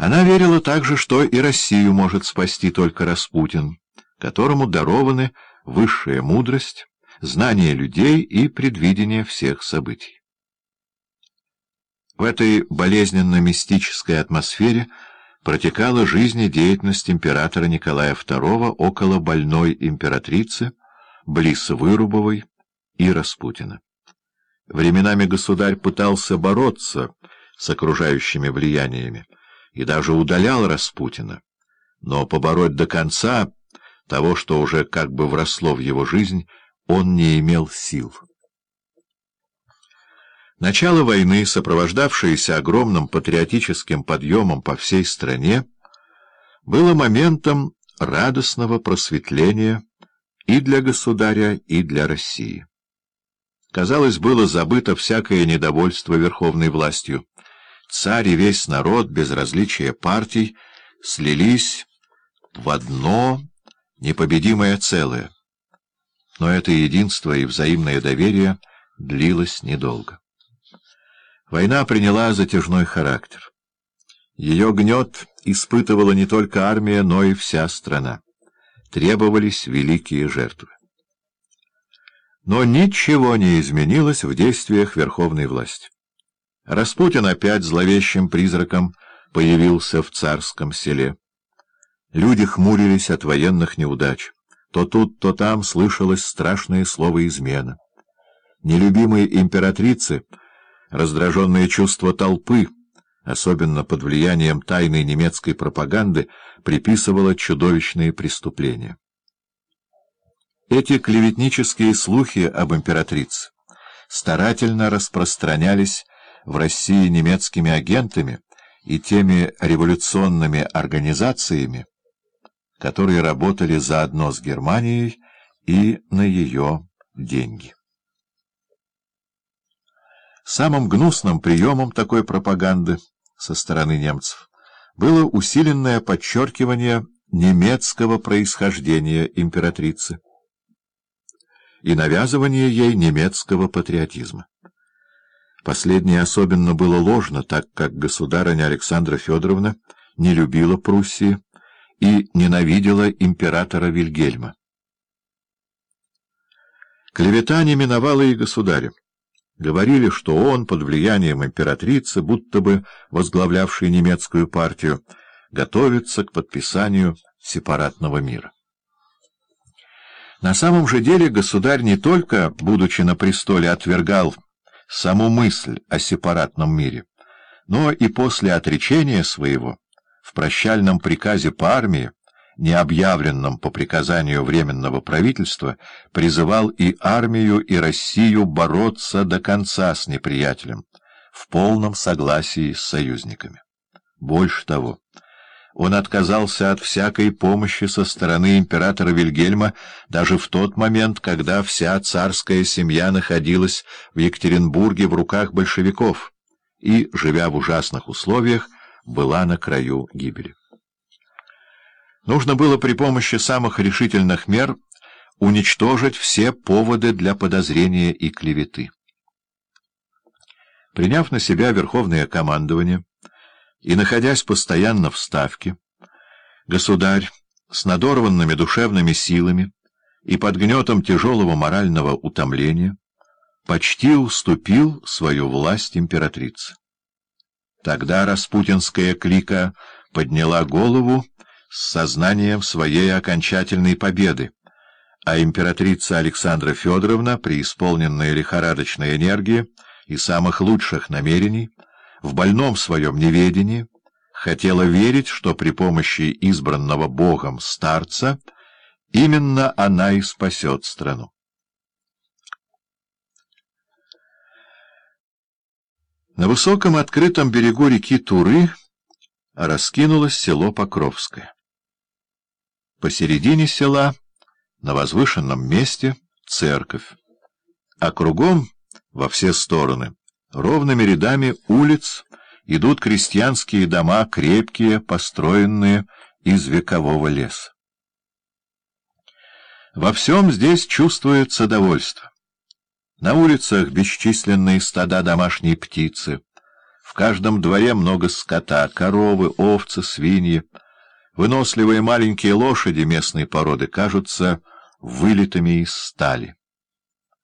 Она верила также, что и Россию может спасти только Распутин, которому дарованы высшая мудрость, знание людей и предвидение всех событий. В этой болезненно-мистической атмосфере протекала жизнедеятельность императора Николая II около больной императрицы, близ Вырубовой и Распутина. Временами государь пытался бороться с окружающими влияниями, и даже удалял Распутина. Но побороть до конца того, что уже как бы вросло в его жизнь, он не имел сил. Начало войны, сопровождавшееся огромным патриотическим подъемом по всей стране, было моментом радостного просветления и для государя, и для России. Казалось, было забыто всякое недовольство верховной властью. Царь и весь народ, без различия партий, слились в одно непобедимое целое. Но это единство и взаимное доверие длилось недолго. Война приняла затяжной характер. Ее гнет испытывала не только армия, но и вся страна. Требовались великие жертвы. Но ничего не изменилось в действиях верховной власти. Распутин опять зловещим призраком появился в царском селе. Люди хмурились от военных неудач. То тут, то там слышалось страшное слово «измена». Нелюбимые императрицы, раздраженные чувства толпы, особенно под влиянием тайной немецкой пропаганды, приписывало чудовищные преступления. Эти клеветнические слухи об императрице старательно распространялись в России немецкими агентами и теми революционными организациями, которые работали заодно с Германией и на ее деньги. Самым гнусным приемом такой пропаганды со стороны немцев было усиленное подчеркивание немецкого происхождения императрицы и навязывание ей немецкого патриотизма. Последнее особенно было ложно, так как государыня Александра Федоровна не любила Пруссии и ненавидела императора Вильгельма. Клевета не миновала и государя. Говорили, что он, под влиянием императрицы, будто бы возглавлявшей немецкую партию, готовится к подписанию сепаратного мира. На самом же деле государь не только, будучи на престоле, отвергал саму мысль о сепаратном мире, но и после отречения своего, в прощальном приказе по армии, не объявленном по приказанию Временного правительства, призывал и армию, и Россию бороться до конца с неприятелем, в полном согласии с союзниками. Больше того, он отказался от всякой помощи со стороны императора Вильгельма даже в тот момент, когда вся царская семья находилась в Екатеринбурге в руках большевиков и, живя в ужасных условиях, была на краю гибели. Нужно было при помощи самых решительных мер уничтожить все поводы для подозрения и клеветы. Приняв на себя верховное командование, и, находясь постоянно в Ставке, государь с надорванными душевными силами и под гнетом тяжелого морального утомления почти уступил свою власть императрице. Тогда распутинская клика подняла голову с сознанием своей окончательной победы, а императрица Александра Федоровна, преисполненная лихорадочной энергии и самых лучших намерений, в больном своем неведении, хотела верить, что при помощи избранного Богом старца именно она и спасет страну. На высоком открытом берегу реки Туры раскинулось село Покровское. Посередине села, на возвышенном месте, церковь, а кругом, во все стороны, Ровными рядами улиц идут крестьянские дома, крепкие, построенные из векового леса. Во всем здесь чувствуется довольство. На улицах бесчисленные стада домашней птицы, В каждом дворе много скота, коровы, овцы, свиньи. Выносливые маленькие лошади местной породы кажутся вылитыми из стали.